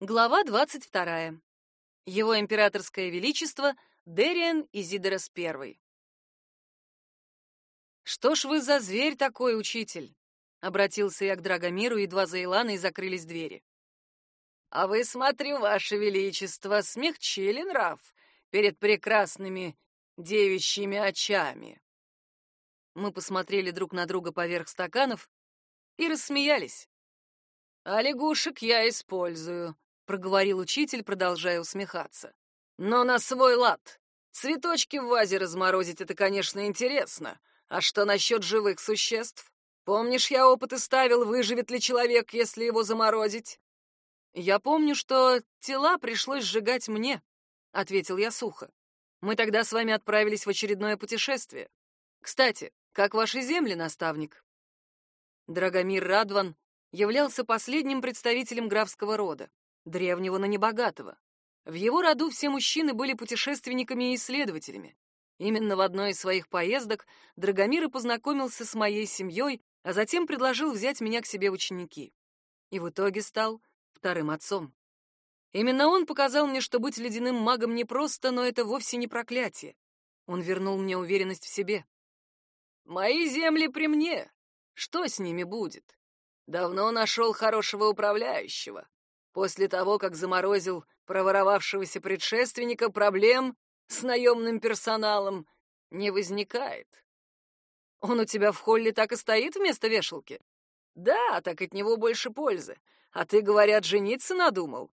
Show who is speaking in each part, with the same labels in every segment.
Speaker 1: Глава 22. Его императорское величество Дериан Изидорос I. «Что ж вы за зверь такой, учитель?» — обратился я к Драгомиру, едва за Иланой закрылись двери. «А вы, смотрю, ваше величество, смягчили нрав перед прекрасными девичьими очами». Мы посмотрели друг на друга поверх стаканов и рассмеялись. «А лягушек я использую», проговорил учитель, продолжая усмехаться. Но на свой лад. Цветочки в вазе разморозить это, конечно, интересно. А что насчет живых существ? Помнишь, я опыты ставил, выживет ли человек, если его заморозить? Я помню, что тела пришлось сжигать мне, ответил я сухо. Мы тогда с вами отправились в очередное путешествие. Кстати, как ваши земли, наставник? Драгомир Радван являлся последним представителем графского рода древнего, но небогатого. В его роду все мужчины были путешественниками и исследователями. Именно в одной из своих поездок Драгомир и познакомился с моей семьей, а затем предложил взять меня к себе в ученики. И в итоге стал вторым отцом. Именно он показал мне, что быть ледяным магом непросто, но это вовсе не проклятие. Он вернул мне уверенность в себе. «Мои земли при мне. Что с ними будет? Давно нашел хорошего управляющего. После того, как заморозил проворовавшегося предшественника, проблем с наемным персоналом не возникает. Он у тебя в холле так и стоит вместо вешалки? Да, так от него больше пользы. А ты, говорят, жениться надумал?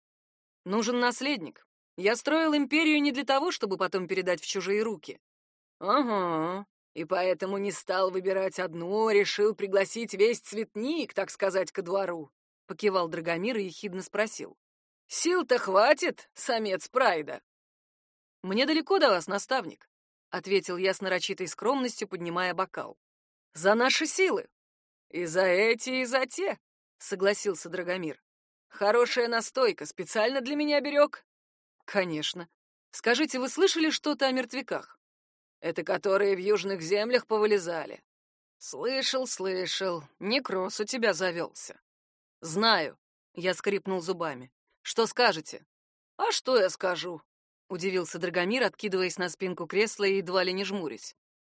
Speaker 1: Нужен наследник. Я строил империю не для того, чтобы потом передать в чужие руки. Ага. И поэтому не стал выбирать одну, решил пригласить весь цветник, так сказать, ко двору покивал Драгомир и ехидно спросил. Сил-то хватит, самец Прайда. Мне далеко до вас, наставник, ответил я с нарочитой скромностью, поднимая бокал. За наши силы. И за эти, и за те, согласился Драгомир. Хорошая настойка, специально для меня берег. Конечно. Скажите, вы слышали что-то о мертвяках? Это которые в южных землях повылезали. Слышал, слышал. Некроз у тебя завелся. Знаю, я скрипнул зубами. Что скажете? А что я скажу? удивился Драгомир, откидываясь на спинку кресла и едва ли не жмурясь.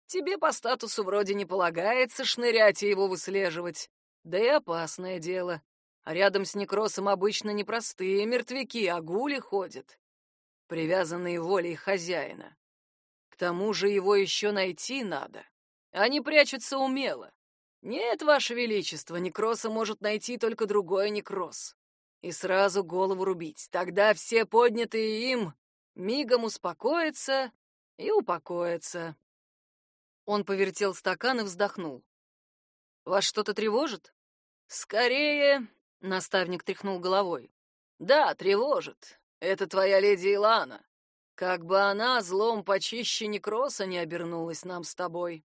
Speaker 1: Тебе по статусу вроде не полагается шнырять и его выслеживать. Да и опасное дело. А рядом с некросом обычно не простые мертвяки, а гули ходят, привязанные волей хозяина. К тому же его еще найти надо. Они прячутся умело. Нет, ваше величество, некроса может найти только другой некроз. И сразу голову рубить. Тогда все поднятые им мигом успокоятся и упокоятся. Он повертел стакан и вздохнул. Вас что-то тревожит? Скорее, наставник тряхнул головой. Да, тревожит. Это твоя леди Илана. Как бы она злом почище некроса не обернулась нам с тобой.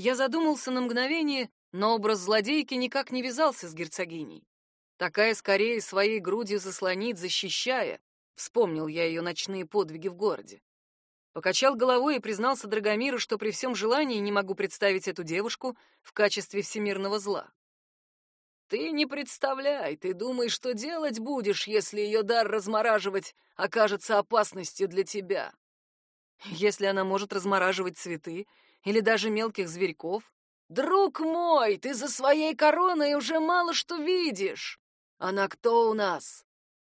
Speaker 1: Я задумался на мгновение, но образ злодейки никак не вязался с герцогиней. Такая скорее своей грудью заслонит, защищая. Вспомнил я ее ночные подвиги в городе. Покачал головой и признался Драгомиру, что при всем желании не могу представить эту девушку в качестве всемирного зла. Ты не представляй, ты думаешь, что делать будешь, если ее дар размораживать окажется опасностью для тебя. Если она может размораживать цветы, или даже мелких зверьков. Друг мой, ты за своей короной уже мало что видишь. Она кто у нас?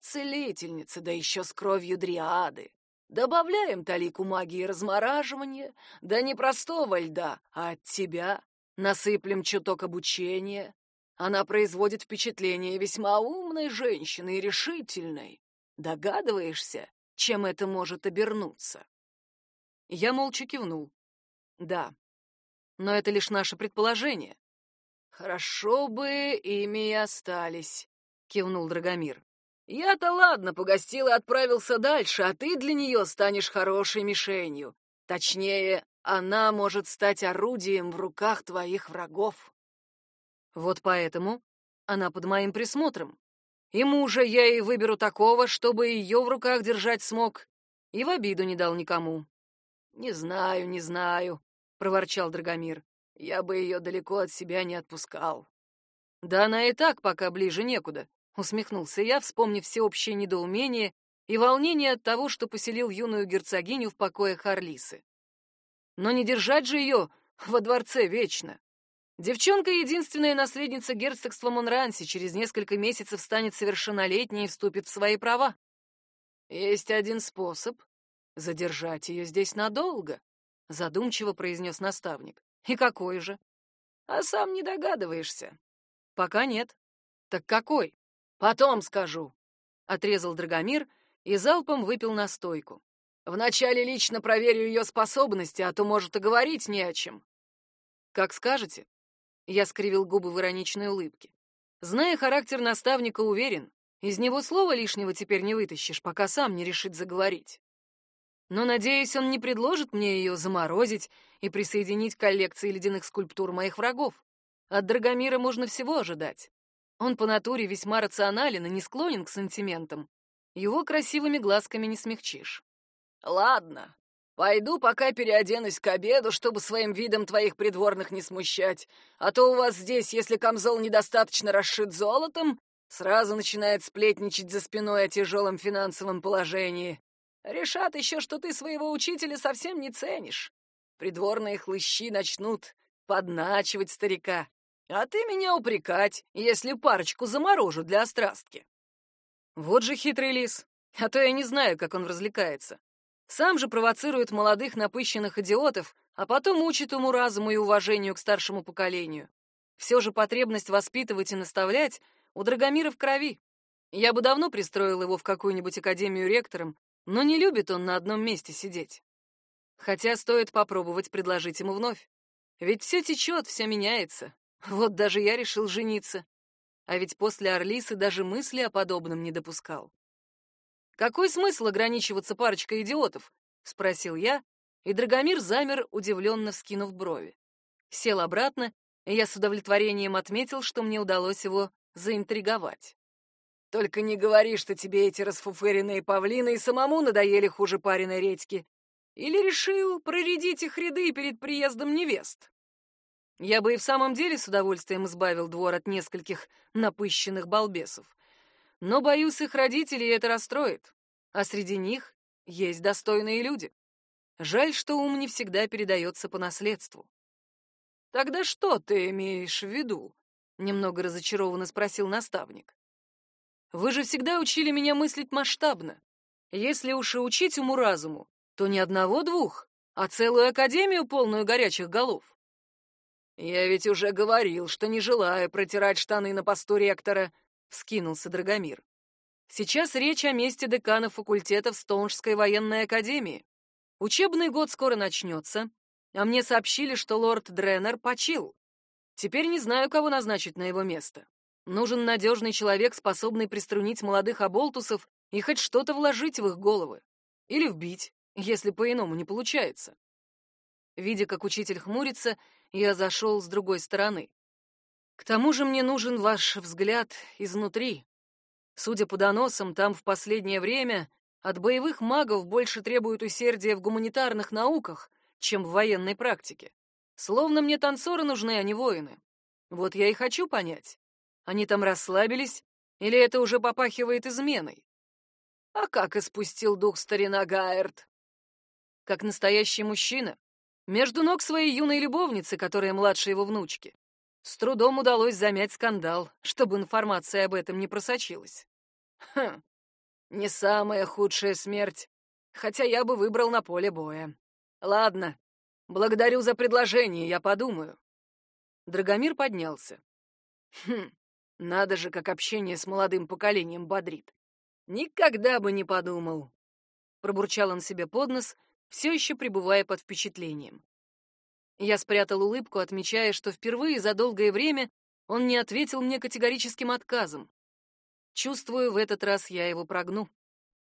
Speaker 1: Целительница, да еще с кровью дриады. Добавляем талику магии размораживания, да не простого льда, а от тебя. Насыплем чуток обучения. Она производит впечатление весьма умной женщины и решительной. Догадываешься, чем это может обернуться?» Я молча кивнул. Да. Но это лишь наше предположение. Хорошо бы ими и остались, кивнул Драгомир. Я-то ладно, погостил и отправился дальше, а ты для нее станешь хорошей мишенью. Точнее, она может стать орудием в руках твоих врагов. Вот поэтому она под моим присмотром. И мужа я ей выберу такого, чтобы ее в руках держать смог, и в обиду не дал никому. Не знаю, не знаю проворчал Драгомир. Я бы ее далеко от себя не отпускал. Да она и так пока ближе некуда, усмехнулся я, вспомнив всеобщее недоумение и волнение от того, что поселил юную герцогиню в покоях Харлисы. Но не держать же ее во дворце вечно. Девчонка — единственная наследница герцогства Монранси, через несколько месяцев станет совершеннолетней и вступит в свои права. Есть один способ — задержать ее здесь надолго, — задумчиво произнес наставник. И какой же? А сам не догадываешься. Пока нет. Так какой? Потом скажу, — отрезал Драгомир и залпом выпил настойку. Вначале лично проверю ее способности, а то, может, и говорить не о чем. Как скажете. Я скривил губы в ироничной улыбке. Зная характер наставника, уверен, из него слова лишнего теперь не вытащишь, пока сам не решит заговорить. Но, надеюсь, он не предложит мне ее заморозить и присоединить к коллекции ледяных скульптур моих врагов. От Драгомира можно всего ожидать. Он по натуре весьма рационален и не склонен к сантиментам. Его красивыми глазками не смягчишь. Ладно, пойду пока переоденусь к обеду, чтобы своим видом твоих придворных не смущать. А то у вас здесь, если камзол недостаточно расшит золотом, сразу начинает сплетничать за спиной о тяжелом финансовом положении. Решат еще, что ты своего учителя совсем не ценишь. Придворные хлыщи начнут подначивать старика. А ты меня упрекать, если парочку заморожу для острастки. Вот же хитрый лис. А то я не знаю, как он развлекается. Сам же провоцирует молодых напыщенных идиотов, а потом учит ему разуму и уважению к старшему поколению. Все же потребность воспитывать и наставлять у Драгомира в крови. Я бы давно пристроил его в какую-нибудь академию ректором, но не любит он на одном месте сидеть. Хотя стоит попробовать предложить ему вновь. Ведь все течет, все меняется. Вот даже я решил жениться. А ведь после Орлисы даже мысли о подобном не допускал. Какой смысл ограничиваться парочкой идиотов? спросил я, и Драгомир замер, удивленно вскинув брови. Сел обратно, и я с удовлетворением отметил, что мне удалось его заинтриговать. Только не говори, что тебе эти расфуфыренные павлины и самому надоели хуже пареной редьки. Или решил проредить их ряды перед приездом невест? Я бы и в самом деле с удовольствием избавил двор от нескольких напыщенных балбесов но, боюсь, их родителей это расстроит. А среди них есть достойные люди. Жаль, что ум не всегда передается по наследству. «Тогда что ты имеешь в виду?» — немного разочарованно спросил наставник. «Вы же всегда учили меня мыслить масштабно. Если уж и учить уму-разуму, то не одного-двух, а целую академию, полную горячих голов. Я ведь уже говорил, что не желаю протирать штаны на посту ректора, — вскинулся Драгомир. «Сейчас речь о месте декана факультетов Стоунжской военной академии. Учебный год скоро начнется, а мне сообщили, что лорд Дренер почил. Теперь не знаю, кого назначить на его место. Нужен надежный человек, способный приструнить молодых оболтусов и хоть что-то вложить в их головы. Или вбить, если по-иному не получается». Видя, как учитель хмурится, я зашел с другой стороны. К тому же мне нужен ваш взгляд изнутри. Судя по доносам, там в последнее время от боевых магов больше требуют усердия в гуманитарных науках, чем в военной практике. Словно мне танцоры нужны, а не воины. Вот я и хочу понять, они там расслабились или это уже попахивает изменой? А как испустил дух старина Гайерт? Как настоящий мужчина, между ног своей юной любовницы, которая младше его внучки. С трудом удалось замять скандал, чтобы информация об этом не просочилась. Хм, не самая худшая смерть, хотя я бы выбрал на поле боя. Ладно, благодарю за предложение, я подумаю. Драгомир поднялся. Хм, надо же, как общение с молодым поколением бодрит. Никогда бы не подумал. Пробурчал он себе под нос, все еще пребывая под впечатлением. Я спрятал улыбку, отмечая, что впервые за долгое время он не ответил мне категорическим отказом. Чувствую, в этот раз я его прогну.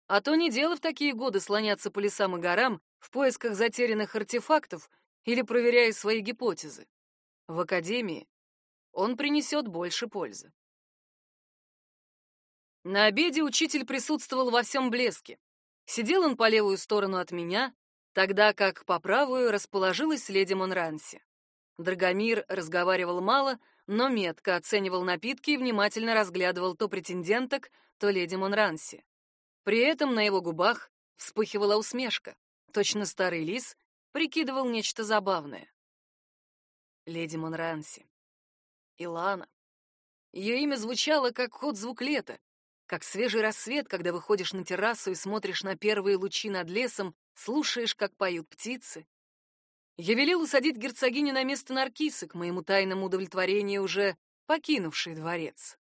Speaker 1: А то не дело в такие годы слоняться по лесам и горам в поисках затерянных артефактов или проверяя свои гипотезы. В академии он принесет больше пользы. На обеде учитель присутствовал во всем блеске. Сидел он по левую сторону от меня, тогда как по правую расположилась леди Монранси. Драгомир разговаривал мало, но метко оценивал напитки и внимательно разглядывал то претенденток, то леди Монранси. При этом на его губах вспыхивала усмешка. Точно старый лис прикидывал нечто забавное. Леди Монранси. Илана. Ее имя звучало, как ход звук лета, как свежий рассвет, когда выходишь на террасу и смотришь на первые лучи над лесом, слушаешь, как поют птицы. Я велел усадить герцогиню на место Наркисы, к моему тайному удовлетворению уже покинувший дворец.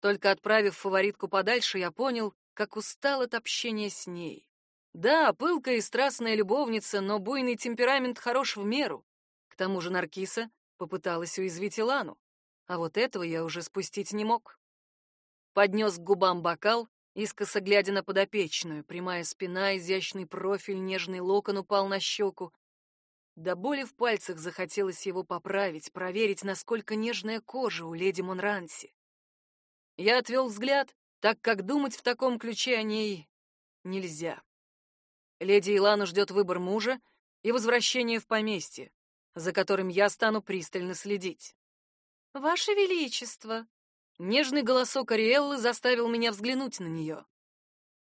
Speaker 1: Только отправив фаворитку подальше, я понял, как устал от общения с ней. Да, пылкая и страстная любовница, но буйный темперамент хорош в меру. К тому же Наркиса попыталась уязвить Илану, а вот этого я уже спустить не мог. Поднес к губам бокал, искоса глядя на подопечную, прямая спина, изящный профиль, нежный локон упал на щеку. До боли в пальцах захотелось его поправить, проверить, насколько нежная кожа у леди Монранси. Я отвел взгляд, так как думать в таком ключе о ней нельзя. Леди Илану ждет выбор мужа и возвращение в поместье, за которым я стану пристально следить. «Ваше Величество!» Нежный голосок Ариэллы заставил меня взглянуть на нее.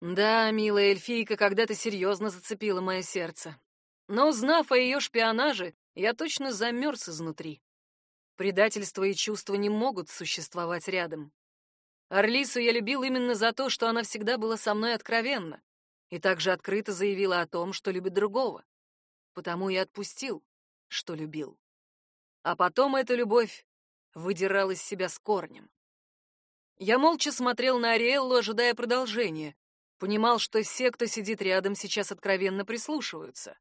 Speaker 1: Да, милая эльфийка когда-то серьезно зацепила мое сердце. Но, узнав о ее шпионаже, я точно замерз изнутри. Предательство и чувства не могут существовать рядом. Орлису я любил именно за то, что она всегда была со мной откровенна и также открыто заявила о том, что любит другого. Потому и отпустил, что любил. А потом эта любовь выдирал из себя с корнем. Я молча смотрел на Ариэллу, ожидая продолжения. Понимал, что все, кто сидит рядом, сейчас откровенно прислушиваются.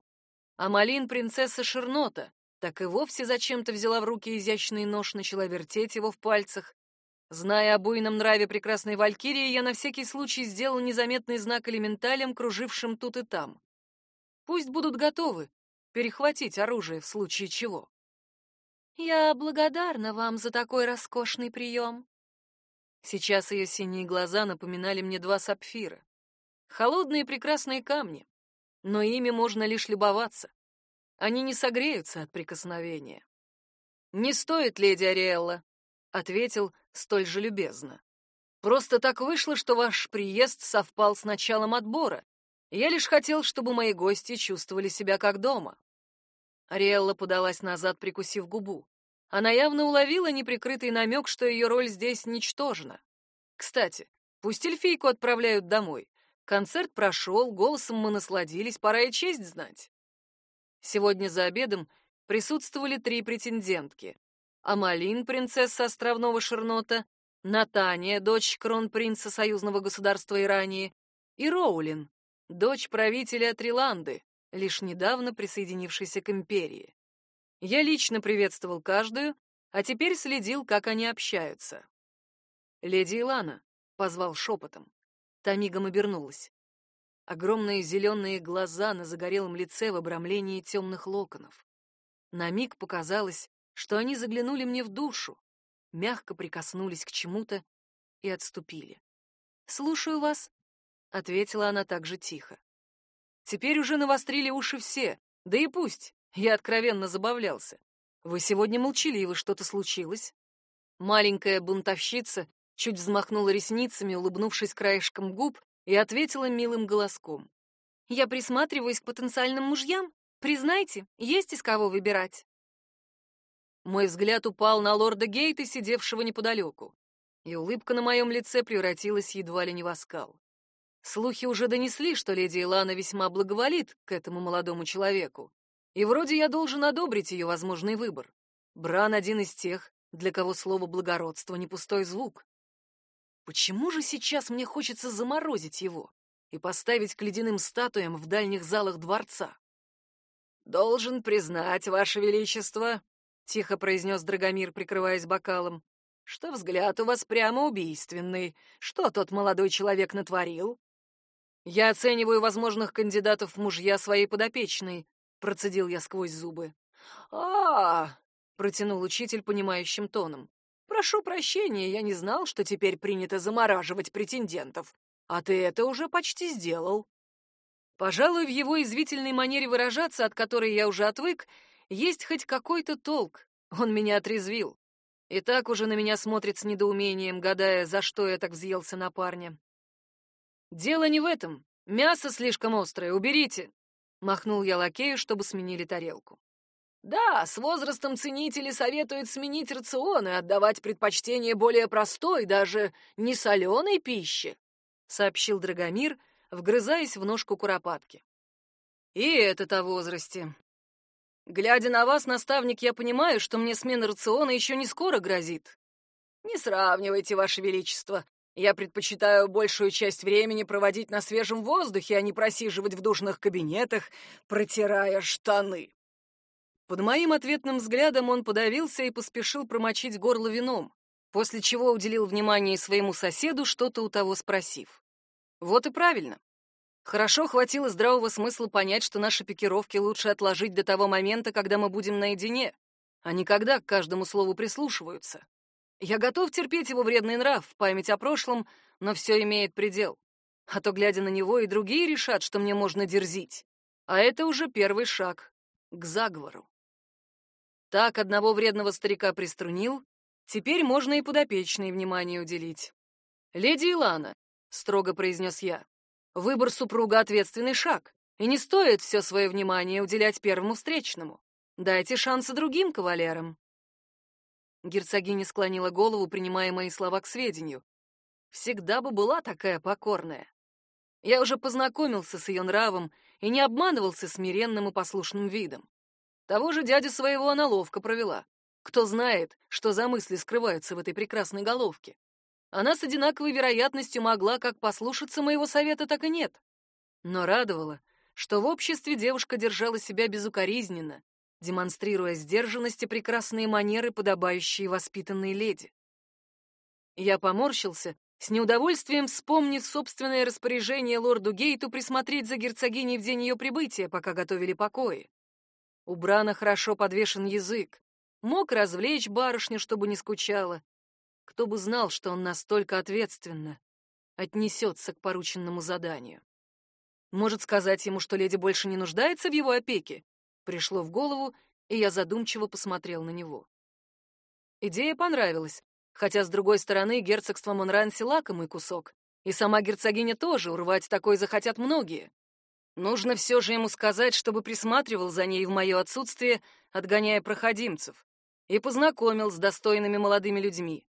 Speaker 1: А Малин, принцесса Шернота, так и вовсе зачем-то взяла в руки изящный нож, начала вертеть его в пальцах, Зная о буйном нраве прекрасной Валькирии, я на всякий случай сделал незаметный знак элементалям, кружившим тут и там. Пусть будут готовы перехватить оружие в случае чего. Я благодарна вам за такой роскошный прием. Сейчас ее синие глаза напоминали мне два сапфира. Холодные прекрасные камни, но ими можно лишь любоваться. Они не согреются от прикосновения. Не стоит, леди Ариэлла, ответил столь же любезно. Просто так вышло, что ваш приезд совпал с началом отбора. Я лишь хотел, чтобы мои гости чувствовали себя как дома. Ариэлла подалась назад, прикусив губу. Она явно уловила неприкрытый намек, что ее роль здесь ничтожна. Кстати, пусть эльфийку отправляют домой. Концерт прошел, голосом мы насладились, пора и честь знать. Сегодня за обедом присутствовали три претендентки. Амалин, принцесса островного Шернота, Натания, дочь кронпринца союзного государства Ирании, и Роулин, дочь правителя Триланды, лишь недавно присоединившейся к империи. Я лично приветствовал каждую, а теперь следил, как они общаются. «Леди Илана», — позвал шепотом. Та мигом обернулась. Огромные зеленые глаза на загорелом лице в обрамлении темных локонов. На миг показалось, что они заглянули мне в душу, мягко прикоснулись к чему-то и отступили. «Слушаю вас», — ответила она также тихо. Теперь уже навострили уши все, да и пусть, я откровенно забавлялся. Вы сегодня молчаливы, что-то случилось? Маленькая бунтовщица чуть взмахнула ресницами, улыбнувшись краешком губ, и ответила милым голоском. «Я присматриваюсь к потенциальным мужьям. Признайте, есть из кого выбирать». Мой взгляд упал на лорда Гейта, сидевшего неподалеку, и улыбка на моем лице превратилась едва ли не в оскал. Слухи уже донесли, что леди Илана весьма благоволит к этому молодому человеку, и вроде я должен одобрить ее возможный выбор. Бран один из тех, для кого слово благородство не пустой звук. Почему же сейчас мне хочется заморозить его и поставить к ледяным статуям в дальних залах дворца? Должен признать, ваше величество, — тихо произнес Драгомир, прикрываясь бокалом, — что взгляд у вас прямо убийственный. Что тот молодой человек натворил? Я оцениваю возможных кандидатов в мужья своей подопечной, — процедил я сквозь зубы. а, протянул учитель понимающим тоном. «Прошу прощения, я не знал, что теперь принято замораживать претендентов. А ты это уже почти сделал». Пожалуй, в его извительной манере выражаться, от которой я уже отвык, есть хоть какой-то толк. Он меня отрезвил. И так уже на меня смотрит с недоумением, гадая, за что я так взъелся на парня. «Дело не в этом. Мясо слишком острое, уберите!» Махнул я лакею, чтобы сменили тарелку. Да, с возрастом ценители советуют сменить рацион и отдавать предпочтение более простой, даже не соленой пище, сообщил Драгомир, вгрызаясь в ножку куропатки. И это о возрасте. Глядя на вас, наставник, я понимаю, что мне смена рациона еще не скоро грозит. Не сравнивайте, ваше величество. Я предпочитаю большую часть времени проводить на свежем воздухе, а не просиживать в душных кабинетах, протирая штаны. Под моим ответным взглядом он подавился и поспешил промочить горло вином, после чего уделил внимание своему соседу, что-то у того спросив. Вот и правильно. Хорошо хватило здравого смысла понять, что наши пикировки лучше отложить до того момента, когда мы будем наедине, а не когда к каждому слову прислушиваются. Я готов терпеть его вредный нрав, память о прошлом, но все имеет предел. А то, глядя на него, и другие решат, что мне можно дерзить. А это уже первый шаг к заговору. Так одного вредного старика приструнил, теперь можно и подопечной внимание уделить. «Леди Илана», — строго произнес я, — «выбор супруга — ответственный шаг, и не стоит все свое внимание уделять первому встречному. Дайте шансы другим кавалерам». Герцогиня склонила голову, принимая мои слова к сведению. Всегда бы была такая покорная. Я уже познакомился с ее нравом и не обманывался смиренным и послушным видом. Того же дядю своего она ловко провела. Кто знает, что за мысли скрываются в этой прекрасной головке. Она с одинаковой вероятностью могла как послушаться моего совета, так и нет. Но радовало, что в обществе девушка держала себя безукоризненно, демонстрируя сдержанность и прекрасные манеры, подобающие воспитанной леди. Я поморщился, с неудовольствием вспомнив собственное распоряжение лорду Гейту присмотреть за герцогиней в день ее прибытия, пока готовили покои. У Брана хорошо подвешен язык. Мог развлечь барышню, чтобы не скучала. Кто бы знал, что он настолько ответственно отнесется к порученному заданию. Может сказать ему, что леди больше не нуждается в его опеке? Пришло в голову, и я задумчиво посмотрел на него. Идея понравилась, хотя, с другой стороны, герцогство Монранси — лакомый кусок, и сама герцогиня тоже, урвать такой захотят многие. Нужно все же ему сказать, чтобы присматривал за ней в мое отсутствие, отгоняя проходимцев, и познакомил с достойными молодыми людьми.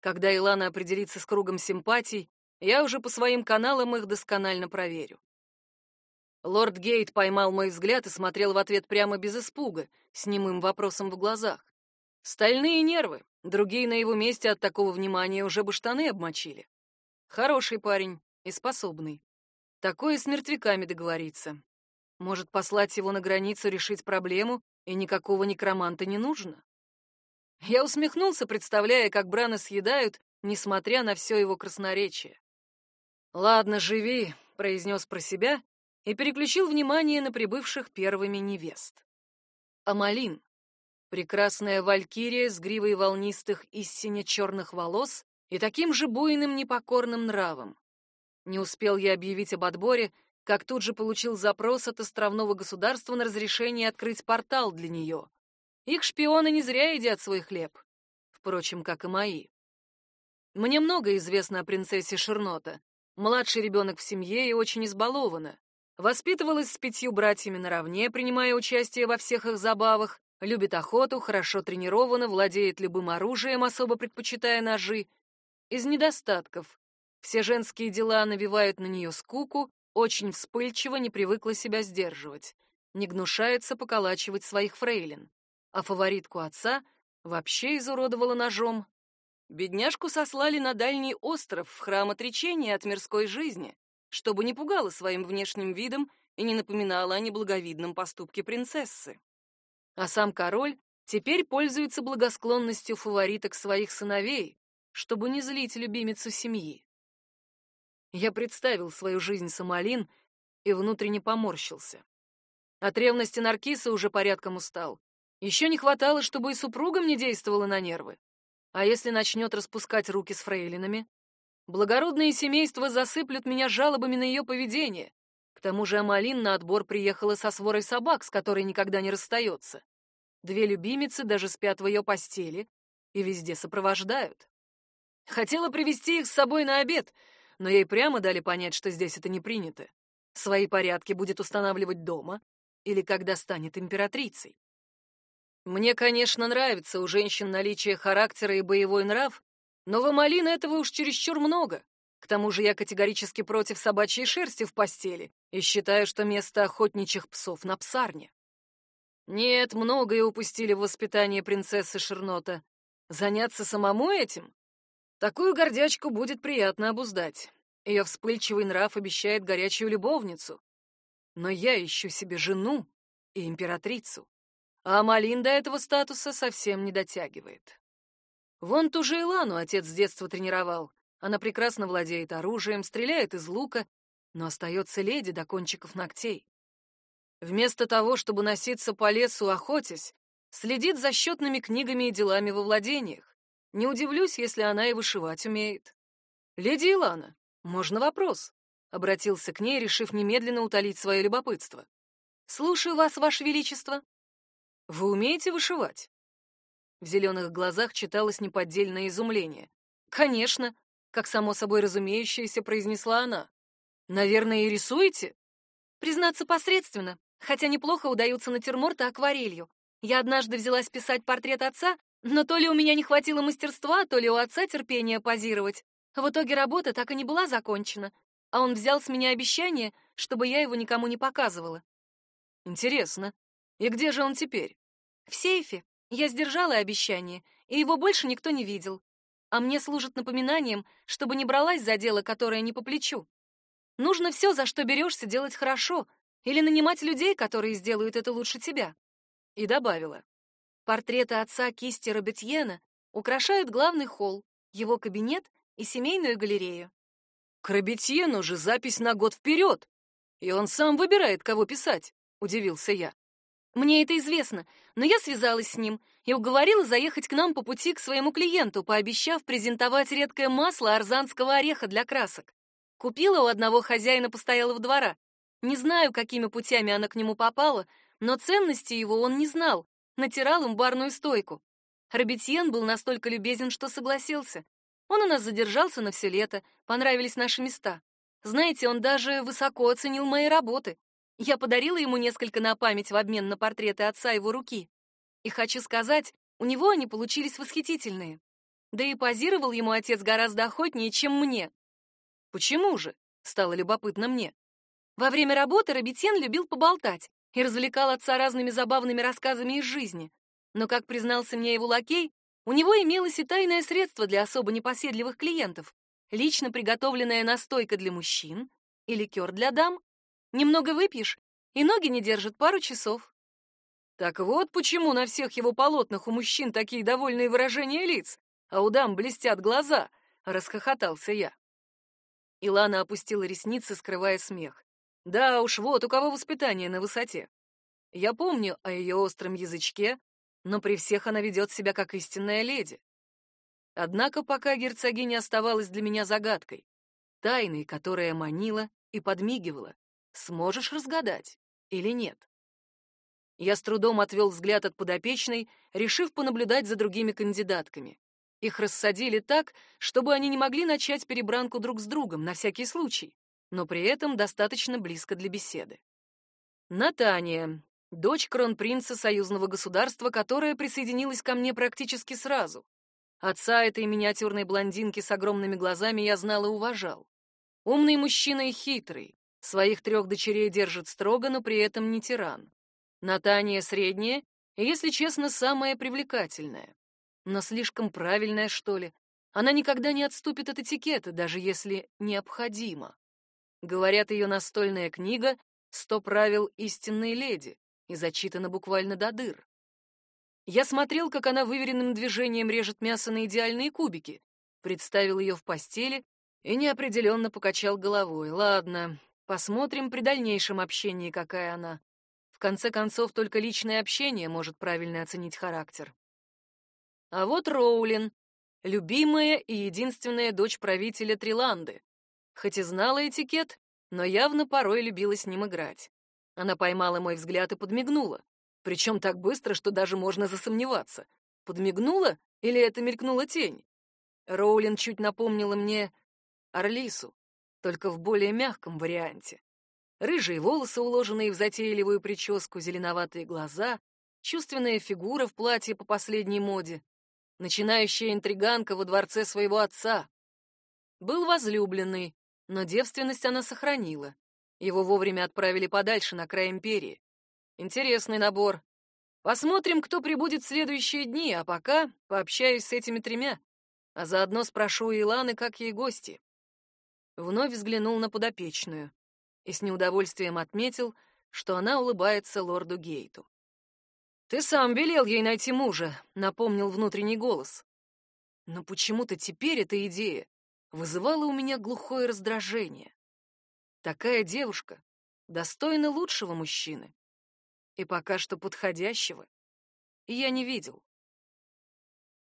Speaker 1: Когда Илана определится с кругом симпатий, я уже по своим каналам их досконально проверю. Лорд Гейт поймал мой взгляд и смотрел в ответ прямо без испуга, с немым вопросом в глазах. Стальные нервы, другие на его месте от такого внимания уже бы штаны обмочили. Хороший парень и способный. Такое с мертвяками договориться. Может, послать его на границу решить проблему, и никакого некроманта не нужно? Я усмехнулся, представляя, как Брана съедают, несмотря на все его красноречие. «Ладно, живи», — произнес про себя и переключил внимание на прибывших первыми невест. Амалин, прекрасная валькирия с гривой волнистых и сине-черных волос и таким же буйным непокорным нравом. Не успел я объявить об отборе, как тут же получил запрос от островного государства на разрешение открыть портал для нее. Их шпионы не зря едят свой хлеб. Впрочем, как и мои. Мне много известно о принцессе Шернота. Младший ребенок в семье и очень избалована. Воспитывалась с пятью братьями наравне, принимая участие во всех их забавах, любит охоту, хорошо тренирована, владеет любым оружием, особо предпочитая ножи. Из недостатков все женские дела навевают на нее скуку, очень вспыльчиво не привыкла себя сдерживать, не гнушается поколачивать своих фрейлин. А фаворитку отца вообще изуродовала ножом. Бедняжку сослали на дальний остров в храм отречения от мирской жизни, чтобы не пугала своим внешним видом и не напоминала о неблаговидном поступке принцессы. А сам король теперь пользуется благосклонностью фавориток своих сыновей, чтобы не злить любимицу семьи. Я представил свою жизнь Самалин и внутренне поморщился. От ревности Наркиса уже порядком устал. Еще не хватало, чтобы и супруга мне действовала на нервы. А если начнет распускать руки с фрейлинами? Благородные семейства засыплют меня жалобами на ее поведение. К тому же Амалин на отбор приехала со сворой собак, с которой никогда не расстается. Две любимицы даже спят в ее постели, и везде сопровождают. Хотела привести их с собой на обед, но ей прямо дали понять, что здесь это не принято. Свои порядки будет устанавливать дома или когда станет императрицей. Мне, конечно, нравится у женщин наличие характера и боевой нрав, но в Амалин этого уж чересчур много. К тому же я категорически против собачьей шерсти в постели и считаю, что место охотничьих псов на псарне. Нет, многое упустили в воспитании принцессы Шернота. Заняться самому этим? Такую гордячку будет приятно обуздать. Ее вспыльчивый нрав обещает горячую любовницу. Но я ищу себе жену и императрицу. А Амалин до этого статуса совсем не дотягивает. Вон ту же Илану отец с детства тренировал. Она прекрасно владеет оружием, стреляет из лука, но остается леди до кончиков ногтей. Вместо того, чтобы носиться по лесу охотясь, следит за счетными книгами и делами во владениях. Не удивлюсь, если она и вышивать умеет. «Леди Илана, можно вопрос?» — обратился к ней, решив немедленно утолить свое любопытство. «Слушаю вас, Ваше Величество». «Вы умеете вышивать?» В зеленых глазах читалось неподдельное изумление. «Конечно», — как само собой разумеющееся произнесла она. «Наверное, и рисуете?» «Признаться посредственно, хотя неплохо удаются натюрморты акварелью. Я однажды взялась писать портрет отца, но то ли у меня не хватило мастерства, то ли у отца терпения позировать. В итоге работа так и не была закончена, а он взял с меня обещание, чтобы я его никому не показывала. Интересно. И где же он теперь? В сейфе. Я сдержала обещание, и его больше никто не видел. А мне служит напоминанием, чтобы не бралась за дело, которое не по плечу. Нужно все, за что берешься, делать хорошо, или нанимать людей, которые сделают это лучше тебя. И добавила. Портреты отца кисти Робетьена украшают главный холл, его кабинет и семейную галерею.
Speaker 2: К Робетьену же запись на год вперед, и он сам выбирает, кого писать, удивился я.
Speaker 1: Мне это известно, но я связалась с ним и уговорила заехать к нам по пути к своему клиенту, пообещав презентовать редкое масло арзанского ореха для красок. Купила у одного хозяина постоялого двора. Не знаю, какими путями она к нему попала, но ценности его он не знал, натирал им барную стойку. Робетьен был настолько любезен, что согласился. Он у нас задержался на все лето, понравились наши места. Знаете, он даже высоко оценил мои работы. Я подарила ему несколько на память в обмен на портреты отца его руки. И хочу сказать, у него они получились восхитительные. Да и позировал ему отец гораздо охотнее, чем мне.
Speaker 2: Почему же? Стало любопытно мне.
Speaker 1: Во время работы Робитен любил поболтать и развлекал отца разными забавными рассказами из жизни. Но, как признался мне его лакей, у него имелось и тайное средство для особо непоседливых клиентов. Лично приготовленная настойка для мужчин и ликер для дам, Немного выпьешь, и ноги не держат пару часов.
Speaker 2: Так вот почему на всех его полотнах у мужчин такие довольные выражения лиц, а у дам блестят глаза, расхохотался я.
Speaker 1: Илана опустила ресницы, скрывая смех.
Speaker 2: Да уж, вот у кого воспитание на высоте. Я помню о ее остром язычке, но при всех она ведет себя как истинная леди. Однако пока герцогиня оставалась для меня загадкой, тайной, которая манила и подмигивала. Сможешь разгадать или нет? Я с трудом отвел взгляд от подопечной, решив понаблюдать за другими кандидатками. Их рассадили так, чтобы они не могли начать перебранку друг с другом на всякий случай, но при этом достаточно близко для беседы. Натания, дочь кронпринца союзного государства, которая присоединилась ко мне практически сразу. Отца этой миниатюрной блондинки с огромными глазами я знал и уважал. Умный мужчина и хитрый, Своих трех дочерей держит строго, но при этом не тиран. Натания средняя и, если честно, самая привлекательная. Но слишком правильная, что ли. Она никогда не отступит от этикета, даже если необходимо. Говорят, ее настольная книга «Сто правил истинной леди» и зачитана буквально до дыр. Я смотрел, как она выверенным движением режет мясо на идеальные кубики, представил ее в постели и неопределенно покачал головой. Ладно, Посмотрим при дальнейшем общении, какая она. В конце концов, только личное общение может правильно оценить характер. А вот Роулин, любимая и единственная дочь правителя Триланды. Хоть и знала этикет, но явно порой любила с ним играть. Она поймала мой взгляд и подмигнула. Причем так быстро, что даже можно засомневаться. Подмигнула Или это мелькнула тень? Роулин чуть напомнила мне Орлису, только в более мягком варианте. Рыжие волосы, уложенные в затейливую прическу, зеленоватые глаза, чувственная фигура в платье по последней моде, начинающая интриганка во дворце своего отца. Был возлюбленный, но девственность она сохранила. Его вовремя отправили подальше, на край империи. Интересный набор. Посмотрим, кто прибудет в следующие дни, а пока пообщаюсь с этими тремя. А заодно спрошу Иланы, как ей гости. Вновь взглянул на подопечную и с неудовольствием отметил, что она улыбается лорду Гейту. «Ты сам велел ей найти мужа», — напомнил внутренний голос. Но почему-то теперь эта идея вызывала у меня глухое раздражение. Такая девушка достойна лучшего мужчины. И пока что подходящего я не видел.